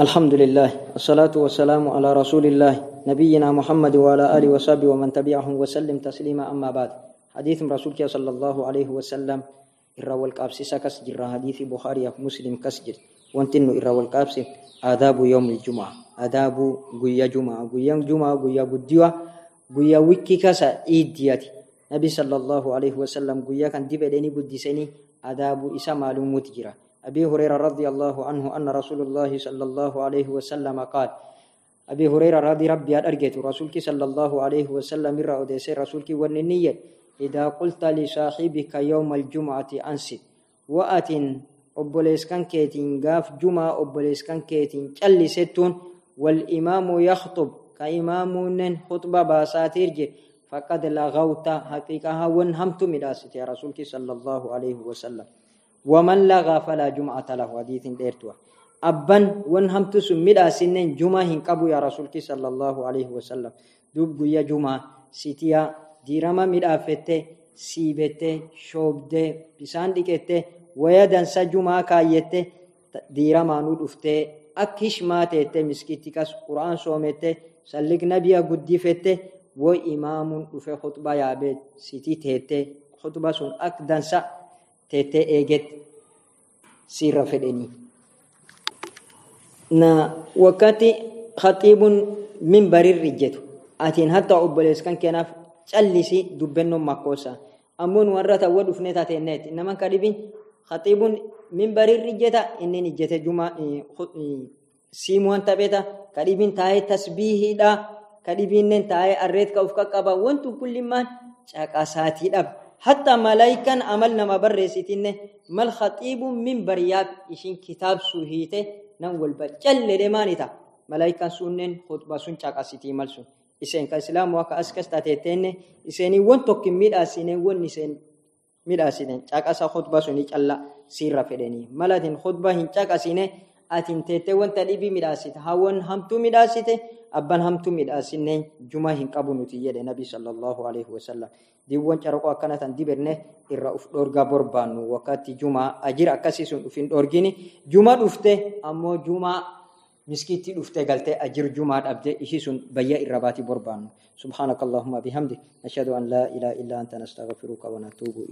الحمد لله الصلاة والسلام على رسول الله نبينا محمد وعلى آله وصحبه ومن تبعهم وسلم تسليما أما بعد حديث رسولك صلى الله عليه وسلم إرى والقابس كس جرى حديث بخاري مسلم كسجر وانتن إرى والقابس آداب يوم الجمعة آداب قويا جمعة قويا جمعة قويا قديوة قويا وكي كسا إيدياتي نبي صلى الله عليه وسلم قويا كان دي بديني قدسيني آداب إسا معلومات جرى أبي هريرة رضي الله عنه أن رسول الله صلى الله عليه وسلم قال أبي هريرة رضي ربي أرجت رسولك صلى الله عليه وسلم مرة أديس رسولك والنية إذا قلت لصاحبك يوم الجمعة أنسد وأت أبوليس كان كيتين غاف جمعة أبوليس كان كيتين كالي ستون والإمام يخطب كإمام خطبة باساتير فقد لغوت حقيقة ونهمت مداست يا رسولك صلى الله عليه وسلم. ومن لغى فلا جمعة له حديث ديرتوا. أبن ون هم تسمى سنين جمعة هنقبو يا رسولك صلى الله عليه وسلم. دوب يا جمعة سيتيا ديرما مدافته سيبتة شوبده بسان ديكتة ويا دنسا جمعة كايتة ديرما نود افته أكش ما تيته مسكتكس قرآن سومتة سلك نبيا قدفته وإمام وفي خطبة يا بيت سيتي تيته خطبة سن أك دنسا teettee eegetti sirra fedhanii. Na wakkati haxiibuun minbarirri jetu atiin hatta obboleessu kan kennaaf callisii dubbannoon makkoosaa ammoon warra ta'uu dhufnee taateenneeti nama akka dhibin min minbarirri jeta inni ijjete jumaa siimuwan tapheta ka dhibin taa'ee tasbiihiidha ka dhibinnen taa'ee arreet ka qaqqaba wantu kullimmaan caqasaatiidhaaf. حتى ملائكة عمل نما برسيتين مال خطيب من بريات إشين كتاب سوهيته. نقول بجل لمانيتا ملائكة سنن خطبة سن چاقاسيتي مال سن إسين كإسلام واقع أسكس تاتيتين إسيني وان توكي ميد أسيني وان إسين ميد أسيني چاقاسا خطبة سني چلا سير فدني. ملاتين خطبة هن چاقاسيني تليبي ميد أسيت هاوان همتو ميد أسيته أبان همتو ميد أسيني جمعة هن قبو نتيجة نبي صلى الله عليه وسلم diiwwan caraqoo akkanatan diberne irra uf dhorgaa borbaannu wakkatti jumaa ajira akkasii sun dhufin dhorgini juma dhufte ammoo jumaa galtee ajir jumaa dhabde ishii sun bayya irra baati borbaannu subhaanaka allahumma bihamdik nashhadu an laa ilaaha illa anta nastaghfiruka wa natuubu